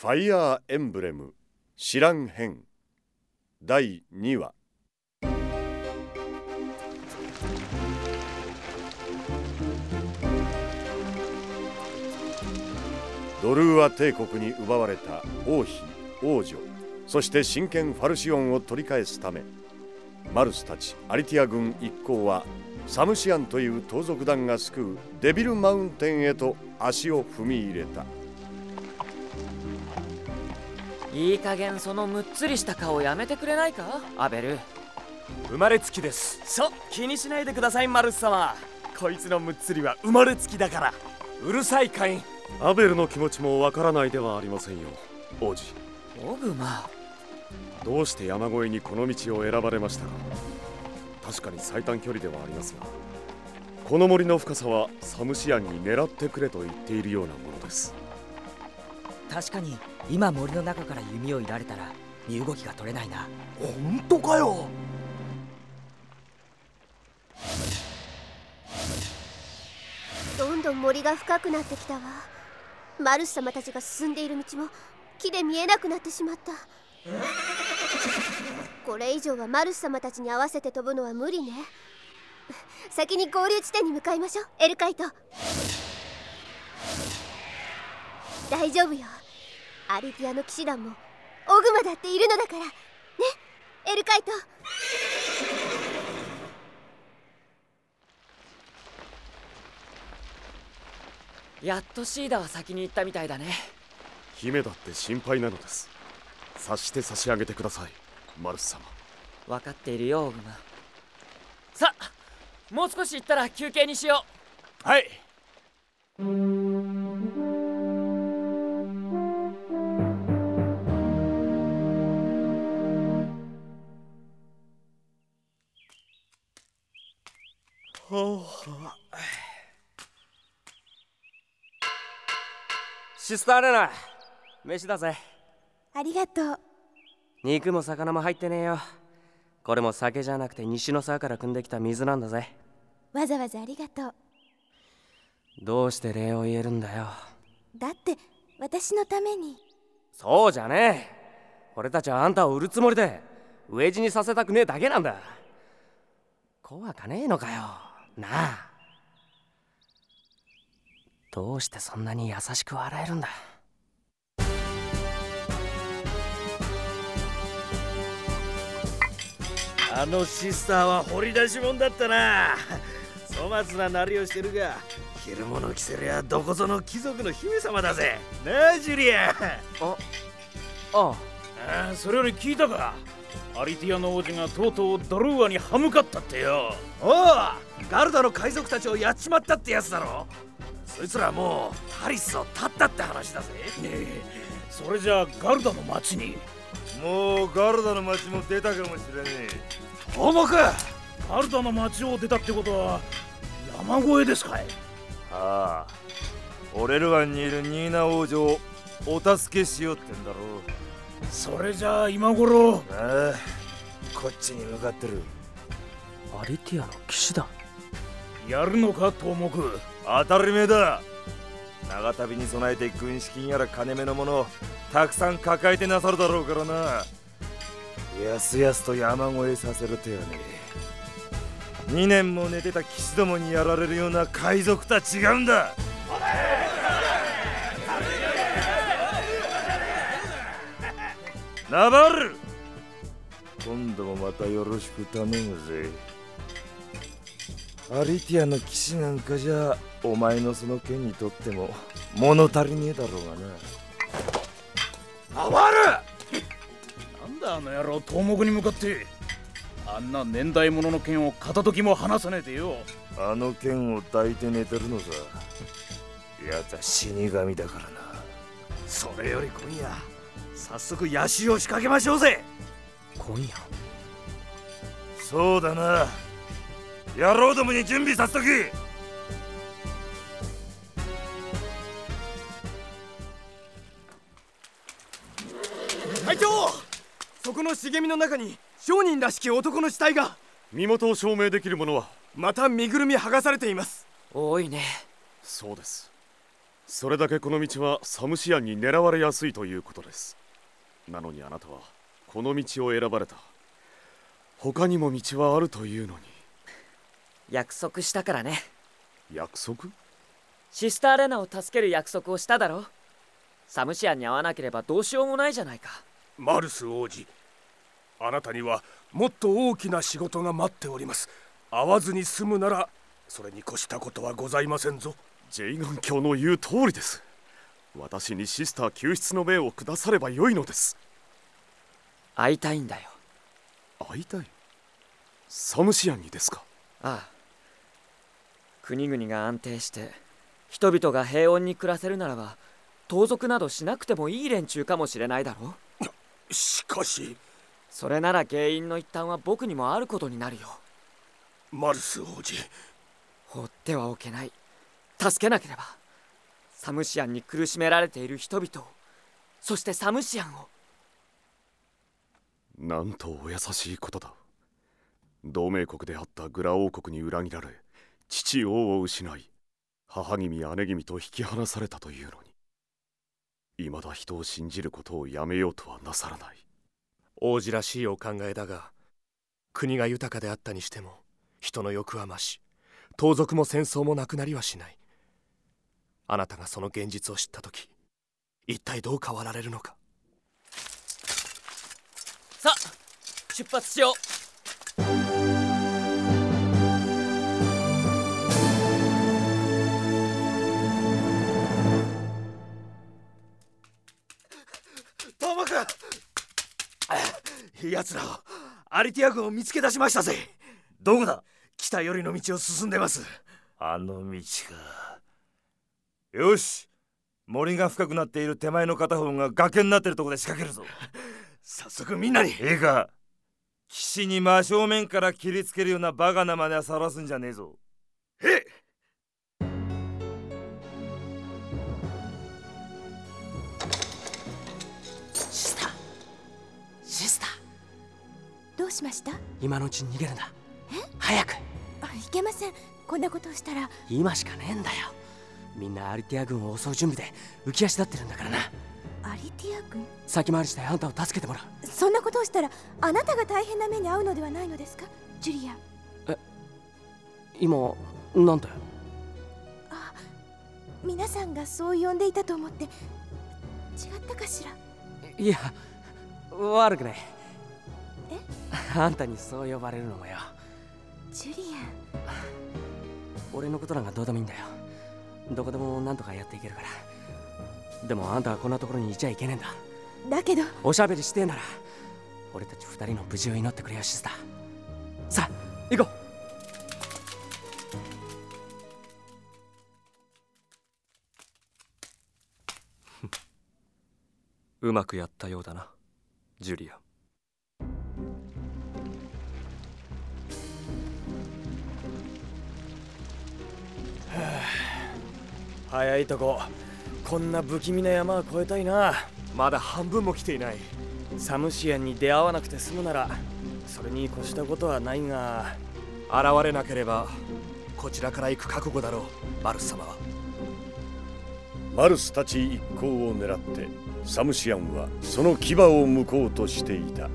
ファイヤーエンブレム知らん編第2話。ドルーア帝国に奪われた王妃王女そして真剣ファルシオンを取り返すためマルスたちアリティア軍一行はサムシアンという盗賊団が救うデビルマウンテンへと足を踏み入れた。いい加減そのむっつりした顔やめてくれないか？アベル生まれつきです。そう気にしないでくださいマルス様。こいつのむっつりは生まれつきだから。うるさいカインアベルの気持ちもわからないではありませんよ。王子。オグマ。どうして山越えにこの道を選ばれましたか？確かに最短距離ではありますが。この森の深さはサムシアンに狙ってくれと言っているようなものです確かに今森の中から弓をいられたら身動きが取れないな。本当かよ？どんどん森が深くなってきたわ。マルス様たちが進んでいる道も木で見えなくなってしまった。これ以上はマルス様たちに合わせて飛ぶのは無理ね。先に合流地点に向かいましょう。エルカイト。大丈夫よアリティアの騎士団もオグマだっているのだから。ね。エルカイト。やっとシーダは先に行ったみたいだね。姫だって心配なのです。察して差し上げてくださいマルス様。分かっているよオグマ。さあもう少し行ったら休憩にしよはい シスターレナ飯だぜありがとう。肉も魚も入ってねえよ。これも酒じゃなくて西の沢から汲んできた水なんだぜ。わざわざありがとう。どうして礼を言えるんだよ。だって私のために。そうじゃねえ。俺たちはあんたを売るつもりで。飢え死にさせたくねえだけなんだ。怖かねえのかよなあ。どうしてそんなに優しく笑えるんだ？あのシスターは掘り出し物だったな。粗末ななりをしてるが着るもの着せりゃどこぞの貴族の姫様だぜ。なあジュリア。ああ。ああそれより聞いたか？アリティアの王子がとうとうドルーアに歯向かったってよ。おおガルダの海賊たちをやっちまったってやつだろ。そいつらもうタリスを立ったって話だぜ。ねえそれじゃあガルダの町に。もうガルダの町も出たかもしれね東木！ガルダの町を出たってことは山越えですかい？えああオレル湾にいるニーナ王女をお助けしようってんだろそれじゃあ今頃。うああこっちに向かってる。アリティアの騎士団。やるのか東木当たり前だ。長旅に備えて軍資金やら金目のものをたくさん抱えてなさるだろうからな。やすやすと山越えさせる手はね。2年も寝てた騎士どもにやられるような海賊とは違うんだナバル。今度もまたよろしく頼むぜ。アリティアの騎士なんかじゃお前のその剣にとっても物足りねえだろうがな。あわるなんだあの野郎東木に向かって。あんな年代物の剣を片時も離さねえでよ。あの剣を抱いて寝てるのさ。やつは死神だからな。それより今夜早速ヤシを仕掛けましょうぜ。今夜。そうだな。野郎どもに準備させとき隊長そこの茂みの中に商人らしき男の死体が。身元を証明できるものは？また身ぐるみ剥がされています。う多いね。そうです。それだけこの道はサムシアンに狙われやすいということですなのにあなたはこの道を選ばれた。他にも道はあるというのに。約束したからね。約束？シスターレナを助ける約束をしただろサムシアンに会わなければどうしようもないじゃないか。マルス王子あなたにはもっと大きな仕事が待っております。会わずに済むならそれに越したことはございませんぞ。ジェイガン教の言う通りです私にシスター救出の命を下さればよいのです。会いたいんだよ。会いたい？サムシアンにですか？ああ。国々が安定して人々が平穏に暮らせるならば盗賊などしなくてもいい連中かもしれないだろしかしそれなら原因の一端は僕にもあることになるよ。マルス王子。放ってはおけない。助けなければサムシアンに苦しめられている人々をそしてサムシアンを。なんとお優しいことだ。同盟国であったグラ王国に裏切られ父王を失い母君姉君と引き離されたというのに未だ人を信じることをやめようとはなさらない。王子らしいお考えだが国が豊かであったにしても人の欲は増し盗賊も戦争もなくなりはしないあなたがその現実を知った時一体どう変わられるのか？さあ出発しよう。トーマ君奴らをアリティア軍を見つけ出しましたぜ。どこだ？北寄りの道を進んでます。あの道かよし。森が深くなっている手前の片方が崖になっているところで仕掛けるぞ。早速みんなに。ええか。岸に真正面から切りつけるようなバカな真似はさらすんじゃねえぞ。へえシスター。シスター。どうしました？今のうちに逃げるんだ早く。あいけません。こんなことをしたら。今しかねえんだよみんなアリティア軍を襲う準備で浮き足立ってるんだからな。アリティア軍？先回りしてあんたを助けてもらう。そんなことをしたらあなたが大変な目に遭うのではないのですか？ジュリア。今なんてあ皆さんがそう呼んでいたと思って。違ったかしら？いや悪くない。あんたにそう呼ばれるのもよ。ジュリ俺のことなんかどうでもいいんだよどこでもなんとかやっていけるから。でもあんたはこんなところにいちゃいけねえんだ。だけど。おしゃべりしてえなら俺たち二人の無事を祈ってくれよシスターさあ行こう。うまくやったようだなジュリア早いとここんな不気味な山は越えたいな。まだ半分も来ていない。サムシアンに出会わなくて済むならそれに越したことはないが。現れなければこちらから行く覚悟だろうマルス様は。マルスたち一行を狙ってサムシアンはその牙を向こうとしていた